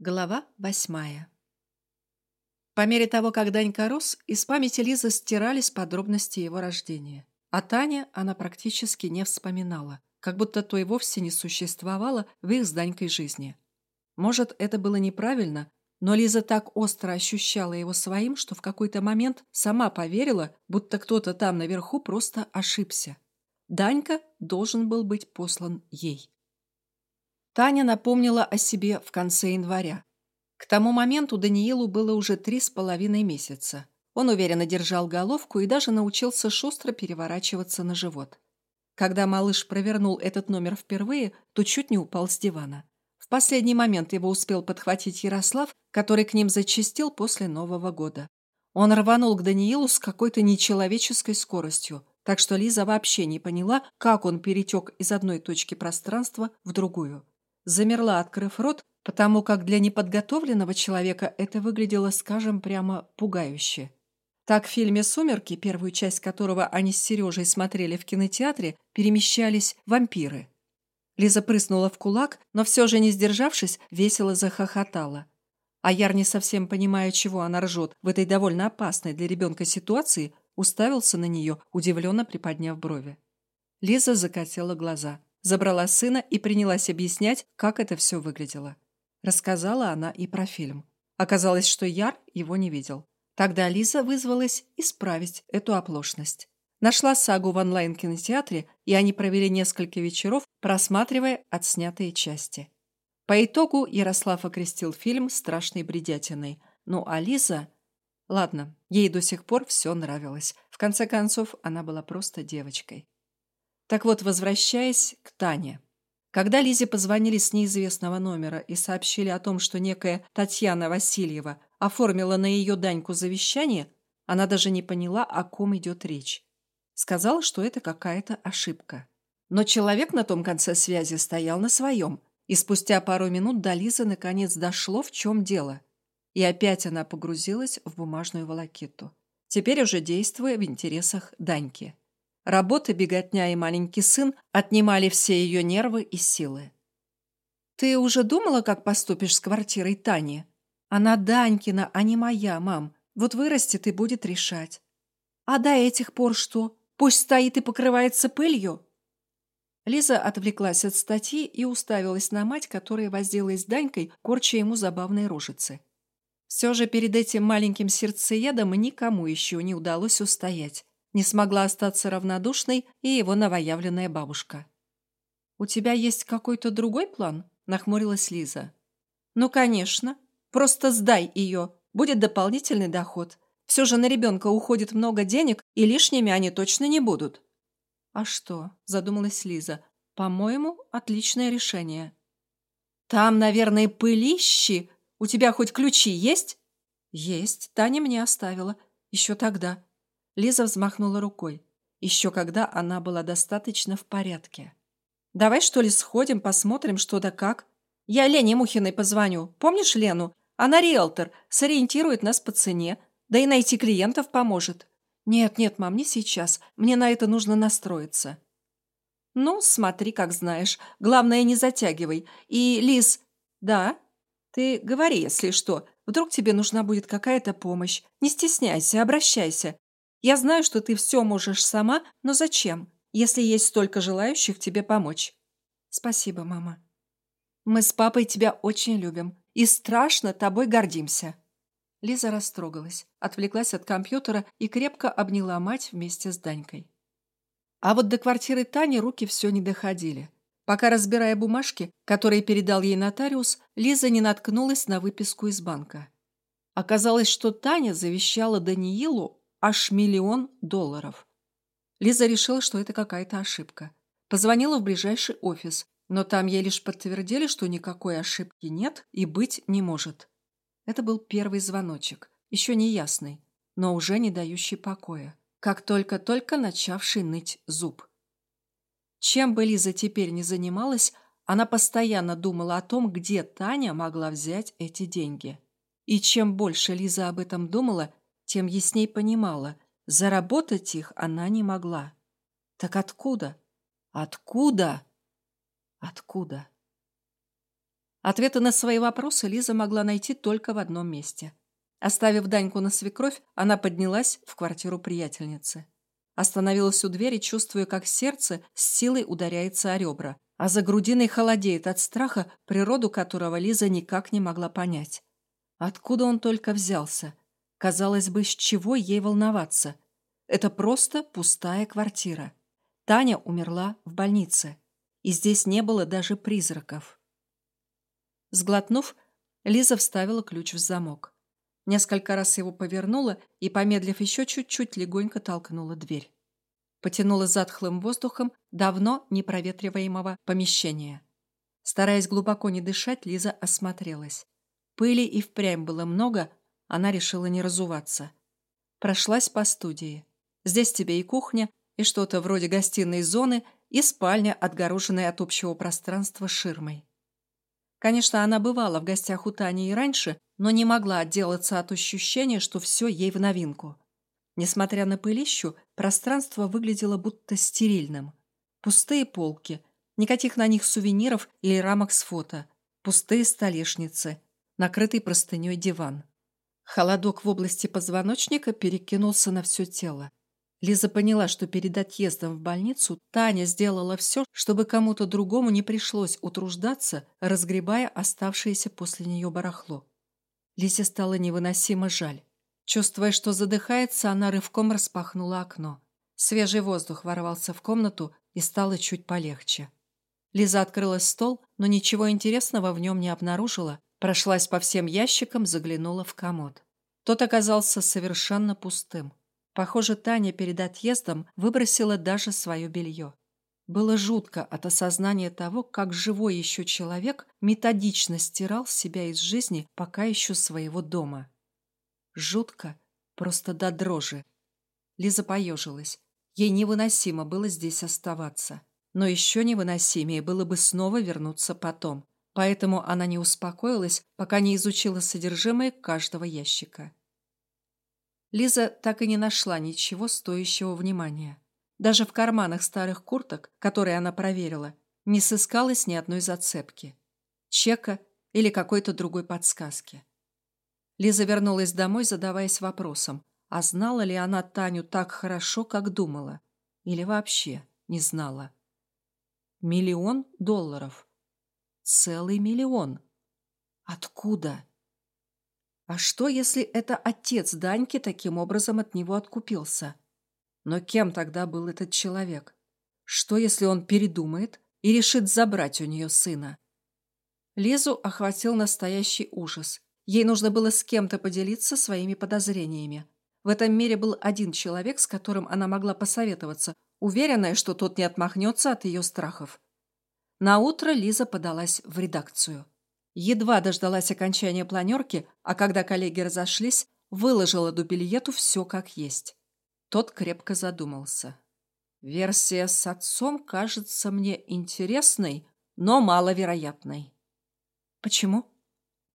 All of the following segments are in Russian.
Глава восьмая По мере того, как Данька рос, из памяти Лизы стирались подробности его рождения. А Таня она практически не вспоминала, как будто то и вовсе не существовало в их с Данькой жизни. Может, это было неправильно, но Лиза так остро ощущала его своим, что в какой-то момент сама поверила, будто кто-то там наверху просто ошибся. Данька должен был быть послан ей. Таня напомнила о себе в конце января. К тому моменту Даниилу было уже три с половиной месяца. Он уверенно держал головку и даже научился шустро переворачиваться на живот. Когда малыш провернул этот номер впервые, то чуть не упал с дивана. В последний момент его успел подхватить Ярослав, который к ним зачастил после Нового года. Он рванул к Даниилу с какой-то нечеловеческой скоростью, так что Лиза вообще не поняла, как он перетек из одной точки пространства в другую замерла, открыв рот, потому как для неподготовленного человека это выглядело, скажем, прямо пугающе. Так в фильме «Сумерки», первую часть которого они с Сережей смотрели в кинотеатре, перемещались вампиры. Лиза прыснула в кулак, но все же, не сдержавшись, весело захохотала. А Яр, не совсем понимая, чего она ржет в этой довольно опасной для ребенка ситуации, уставился на нее, удивленно приподняв брови. Лиза закатила глаза забрала сына и принялась объяснять, как это все выглядело. Рассказала она и про фильм. Оказалось, что Яр его не видел. Тогда Лиза вызвалась исправить эту оплошность. Нашла сагу в онлайн-кинотеатре, и они провели несколько вечеров, просматривая отснятые части. По итогу Ярослав окрестил фильм страшной бредятиной. Ну а Лиза... Ладно, ей до сих пор все нравилось. В конце концов, она была просто девочкой. Так вот, возвращаясь к Тане. Когда Лизе позвонили с неизвестного номера и сообщили о том, что некая Татьяна Васильева оформила на ее Даньку завещание, она даже не поняла, о ком идет речь. Сказала, что это какая-то ошибка. Но человек на том конце связи стоял на своем, и спустя пару минут до Лизы наконец дошло, в чем дело. И опять она погрузилась в бумажную волокиту. Теперь уже действуя в интересах Даньки. Работа, беготня и маленький сын отнимали все ее нервы и силы. «Ты уже думала, как поступишь с квартирой Тани? Она Данькина, а не моя, мам. Вот вырастет и будет решать. А до этих пор что? Пусть стоит и покрывается пылью?» Лиза отвлеклась от статьи и уставилась на мать, которая возилась с Данькой, корча ему забавные рожицы. Все же перед этим маленьким сердцеедом никому еще не удалось устоять. Не смогла остаться равнодушной и его новоявленная бабушка. «У тебя есть какой-то другой план?» – нахмурилась Лиза. «Ну, конечно. Просто сдай ее. Будет дополнительный доход. Все же на ребенка уходит много денег, и лишними они точно не будут». «А что?» – задумалась Лиза. «По-моему, отличное решение». «Там, наверное, пылищи. У тебя хоть ключи есть?» «Есть. Таня мне оставила. Еще тогда. Лиза взмахнула рукой. Еще когда она была достаточно в порядке. «Давай, что ли, сходим, посмотрим, что да как? Я Лене Мухиной позвоню. Помнишь Лену? Она риэлтор, сориентирует нас по цене, да и найти клиентов поможет». «Нет, нет, мам, не сейчас. Мне на это нужно настроиться». «Ну, смотри, как знаешь. Главное, не затягивай. И, Лиз...» «Да?» «Ты говори, если что. Вдруг тебе нужна будет какая-то помощь. Не стесняйся, обращайся. Я знаю, что ты все можешь сама, но зачем, если есть столько желающих тебе помочь? Спасибо, мама. Мы с папой тебя очень любим и страшно тобой гордимся. Лиза растрогалась, отвлеклась от компьютера и крепко обняла мать вместе с Данькой. А вот до квартиры Тани руки все не доходили. Пока разбирая бумажки, которые передал ей нотариус, Лиза не наткнулась на выписку из банка. Оказалось, что Таня завещала Даниилу аж миллион долларов. Лиза решила, что это какая-то ошибка. Позвонила в ближайший офис, но там ей лишь подтвердили, что никакой ошибки нет и быть не может. Это был первый звоночек, еще не ясный, но уже не дающий покоя, как только-только начавший ныть зуб. Чем бы Лиза теперь ни занималась, она постоянно думала о том, где Таня могла взять эти деньги. И чем больше Лиза об этом думала, тем ясней понимала, заработать их она не могла. Так откуда? Откуда? Откуда? Ответы на свои вопросы Лиза могла найти только в одном месте. Оставив Даньку на свекровь, она поднялась в квартиру приятельницы. Остановилась у двери, чувствуя, как сердце с силой ударяется о ребра, а за грудиной холодеет от страха, природу которого Лиза никак не могла понять. Откуда он только взялся? Казалось бы, с чего ей волноваться? Это просто пустая квартира. Таня умерла в больнице, и здесь не было даже призраков. Сглотнув, Лиза вставила ключ в замок. Несколько раз его повернула и, помедлив еще чуть-чуть, легонько толкнула дверь. Потянула затхлым воздухом давно непроветриваемого помещения. Стараясь глубоко не дышать, Лиза осмотрелась. Пыли и впрямь было много, она решила не разуваться. Прошлась по студии. Здесь тебе и кухня, и что-то вроде гостиной зоны, и спальня, отгороженная от общего пространства ширмой. Конечно, она бывала в гостях у Тани и раньше, но не могла отделаться от ощущения, что все ей в новинку. Несмотря на пылищу, пространство выглядело будто стерильным. Пустые полки, никаких на них сувениров или рамок с фото, пустые столешницы, накрытый простыней диван. Холодок в области позвоночника перекинулся на все тело. Лиза поняла, что перед отъездом в больницу Таня сделала все, чтобы кому-то другому не пришлось утруждаться, разгребая оставшееся после нее барахло. Лизе стало невыносимо жаль. Чувствуя, что задыхается, она рывком распахнула окно. Свежий воздух ворвался в комнату и стало чуть полегче. Лиза открыла стол, но ничего интересного в нем не обнаружила, прошлась по всем ящикам, заглянула в комод. Тот оказался совершенно пустым. Похоже, Таня перед отъездом выбросила даже свое белье. Было жутко от осознания того, как живой еще человек методично стирал себя из жизни пока еще своего дома. Жутко, просто до дрожи. Лиза поежилась. Ей невыносимо было здесь оставаться. Но еще невыносимее было бы снова вернуться потом. Поэтому она не успокоилась, пока не изучила содержимое каждого ящика. Лиза так и не нашла ничего стоящего внимания. Даже в карманах старых курток, которые она проверила, не сыскалось ни одной зацепки, чека или какой-то другой подсказки. Лиза вернулась домой, задаваясь вопросом, а знала ли она Таню так хорошо, как думала? Или вообще не знала? Миллион долларов. Целый миллион. Откуда? А что, если это отец Даньки таким образом от него откупился? Но кем тогда был этот человек? Что, если он передумает и решит забрать у нее сына? Лизу охватил настоящий ужас. Ей нужно было с кем-то поделиться своими подозрениями. В этом мире был один человек, с которым она могла посоветоваться, уверенная, что тот не отмахнется от ее страхов. На утро Лиза подалась в редакцию. Едва дождалась окончания планерки, а когда коллеги разошлись, выложила Дубильету все как есть. Тот крепко задумался. Версия с отцом кажется мне интересной, но маловероятной. Почему?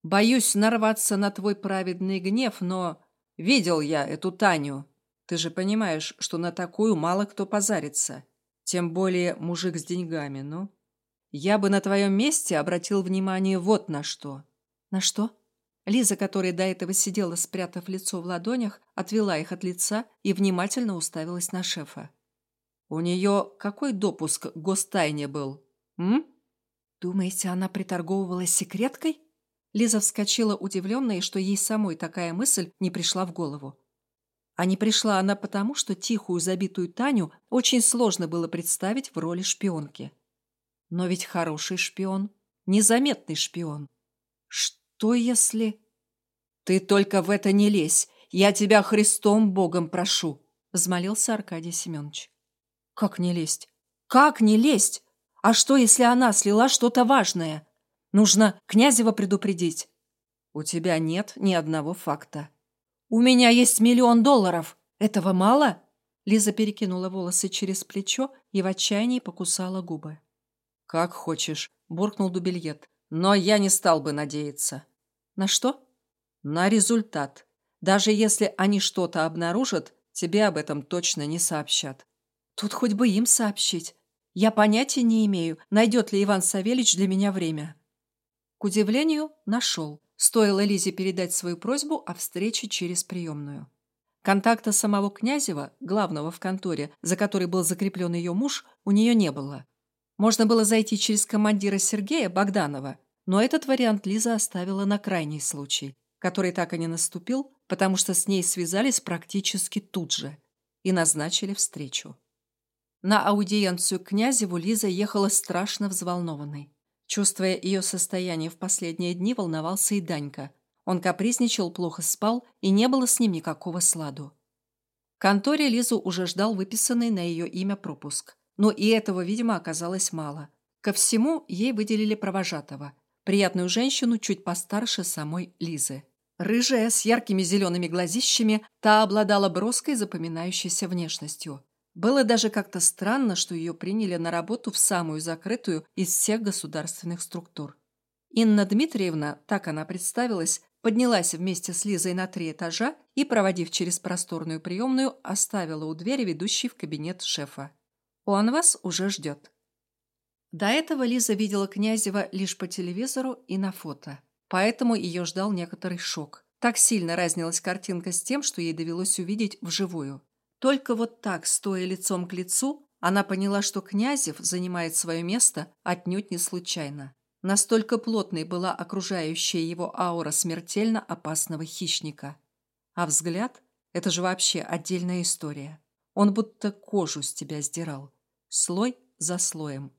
Боюсь нарваться на твой праведный гнев, но видел я эту Таню. Ты же понимаешь, что на такую мало кто позарится. Тем более мужик с деньгами, ну. Я бы на твоем месте обратил внимание вот на что. На что? Лиза, которая до этого сидела, спрятав лицо в ладонях, отвела их от лица и внимательно уставилась на шефа. У нее какой допуск к гостайне был? М? Думаете, она приторговывала секреткой? Лиза вскочила удивленная, что ей самой такая мысль не пришла в голову. А не пришла она потому, что тихую забитую Таню очень сложно было представить в роли шпионки. Но ведь хороший шпион, незаметный шпион. Что если... Ты только в это не лезь. Я тебя Христом Богом прошу, взмолился Аркадий Семенович. Как не лезть? Как не лезть? А что, если она слила что-то важное? Нужно Князева предупредить. У тебя нет ни одного факта. У меня есть миллион долларов. Этого мало? Лиза перекинула волосы через плечо и в отчаянии покусала губы. «Как хочешь», – буркнул Дубельет. «Но я не стал бы надеяться». «На что?» «На результат. Даже если они что-то обнаружат, тебе об этом точно не сообщат». «Тут хоть бы им сообщить. Я понятия не имею, найдет ли Иван Савельич для меня время». К удивлению, нашел. Стоило Лизе передать свою просьбу о встрече через приемную. Контакта самого Князева, главного в конторе, за который был закреплен ее муж, у нее не было. Можно было зайти через командира Сергея Богданова, но этот вариант Лиза оставила на крайний случай, который так и не наступил, потому что с ней связались практически тут же и назначили встречу. На аудиенцию к Князеву Лиза ехала страшно взволнованной. Чувствуя ее состояние в последние дни, волновался и Данька – он капризничал, плохо спал, и не было с ним никакого сладу. В конторе Лизу уже ждал выписанный на ее имя пропуск. Но и этого, видимо, оказалось мало. Ко всему ей выделили провожатого. Приятную женщину чуть постарше самой Лизы. Рыжая, с яркими зелеными глазищами, та обладала броской, запоминающейся внешностью. Было даже как-то странно, что ее приняли на работу в самую закрытую из всех государственных структур. Инна Дмитриевна, так она представилась, поднялась вместе с Лизой на три этажа и, проводив через просторную приемную, оставила у двери ведущей в кабинет шефа. «Он вас уже ждет». До этого Лиза видела Князева лишь по телевизору и на фото, поэтому ее ждал некоторый шок. Так сильно разнилась картинка с тем, что ей довелось увидеть вживую. Только вот так, стоя лицом к лицу, она поняла, что Князев занимает свое место отнюдь не случайно. Настолько плотной была окружающая его аура смертельно опасного хищника. А взгляд – это же вообще отдельная история. Он будто кожу с тебя сдирал, слой за слоем.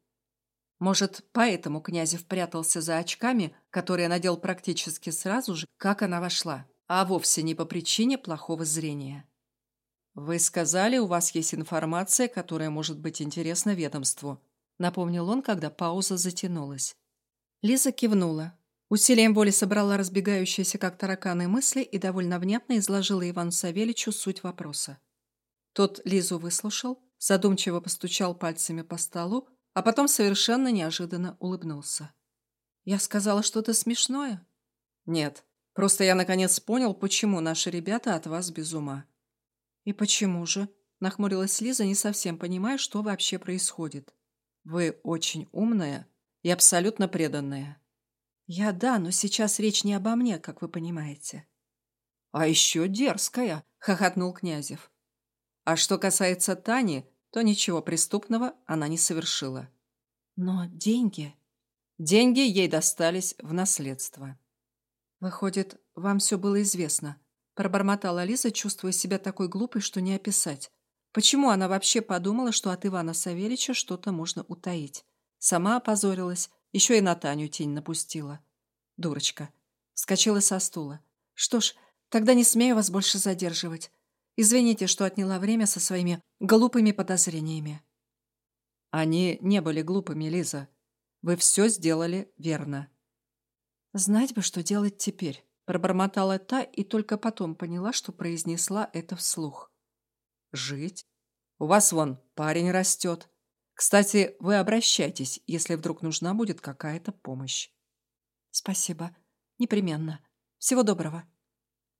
Может, поэтому Князев прятался за очками, которые надел практически сразу же, как она вошла, а вовсе не по причине плохого зрения. «Вы сказали, у вас есть информация, которая может быть интересна ведомству», напомнил он, когда пауза затянулась. Лиза кивнула. Усилием воли собрала разбегающиеся, как тараканы, мысли и довольно внятно изложила Ивану Савельичу суть вопроса. Тот Лизу выслушал, задумчиво постучал пальцами по столу, а потом совершенно неожиданно улыбнулся. «Я сказала что-то смешное?» «Нет, просто я наконец понял, почему наши ребята от вас без ума». «И почему же?» – нахмурилась Лиза, не совсем понимая, что вообще происходит. «Вы очень умная и абсолютно преданная. Я да, но сейчас речь не обо мне, как вы понимаете. А еще дерзкая, хохотнул Князев. А что касается Тани, то ничего преступного она не совершила. Но деньги... Деньги ей достались в наследство. Выходит, вам все было известно. Пробормотала Лиза, чувствуя себя такой глупой, что не описать. Почему она вообще подумала, что от Ивана Савельича что-то можно утаить? Сама опозорилась, еще и на Таню тень напустила. Дурочка. Вскочила со стула. Что ж, тогда не смею вас больше задерживать. Извините, что отняла время со своими глупыми подозрениями. Они не были глупыми, Лиза. Вы все сделали верно. Знать бы, что делать теперь. Пробормотала та и только потом поняла, что произнесла это вслух. Жить? У вас вон парень растет. Кстати, вы обращайтесь, если вдруг нужна будет какая-то помощь. Спасибо. Непременно. Всего доброго.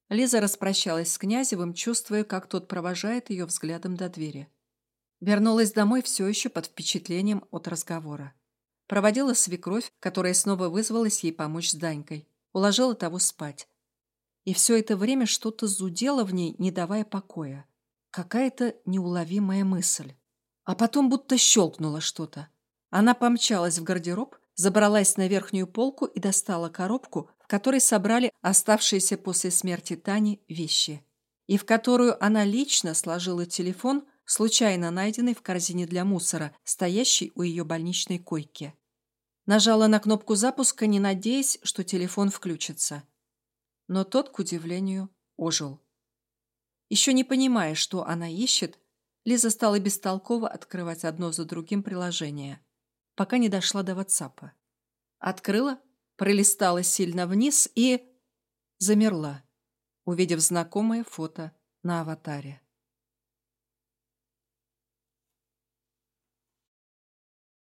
Лиза распрощалась с Князевым, чувствуя, как тот провожает ее взглядом до двери. Вернулась домой все еще под впечатлением от разговора. Проводила свекровь, которая снова вызвалась ей помочь с Данькой. Уложила того спать. И все это время что-то зудело в ней, не давая покоя. Какая-то неуловимая мысль. А потом будто щелкнуло что-то. Она помчалась в гардероб, забралась на верхнюю полку и достала коробку, которой собрали оставшиеся после смерти Тани вещи. И в которую она лично сложила телефон, случайно найденный в корзине для мусора, стоящий у ее больничной койки. Нажала на кнопку запуска, не надеясь, что телефон включится. Но тот, к удивлению, ожил. Еще не понимая, что она ищет, Лиза стала бестолково открывать одно за другим приложение, пока не дошла до WhatsApp. Открыла, пролистала сильно вниз и... замерла, увидев знакомое фото на аватаре.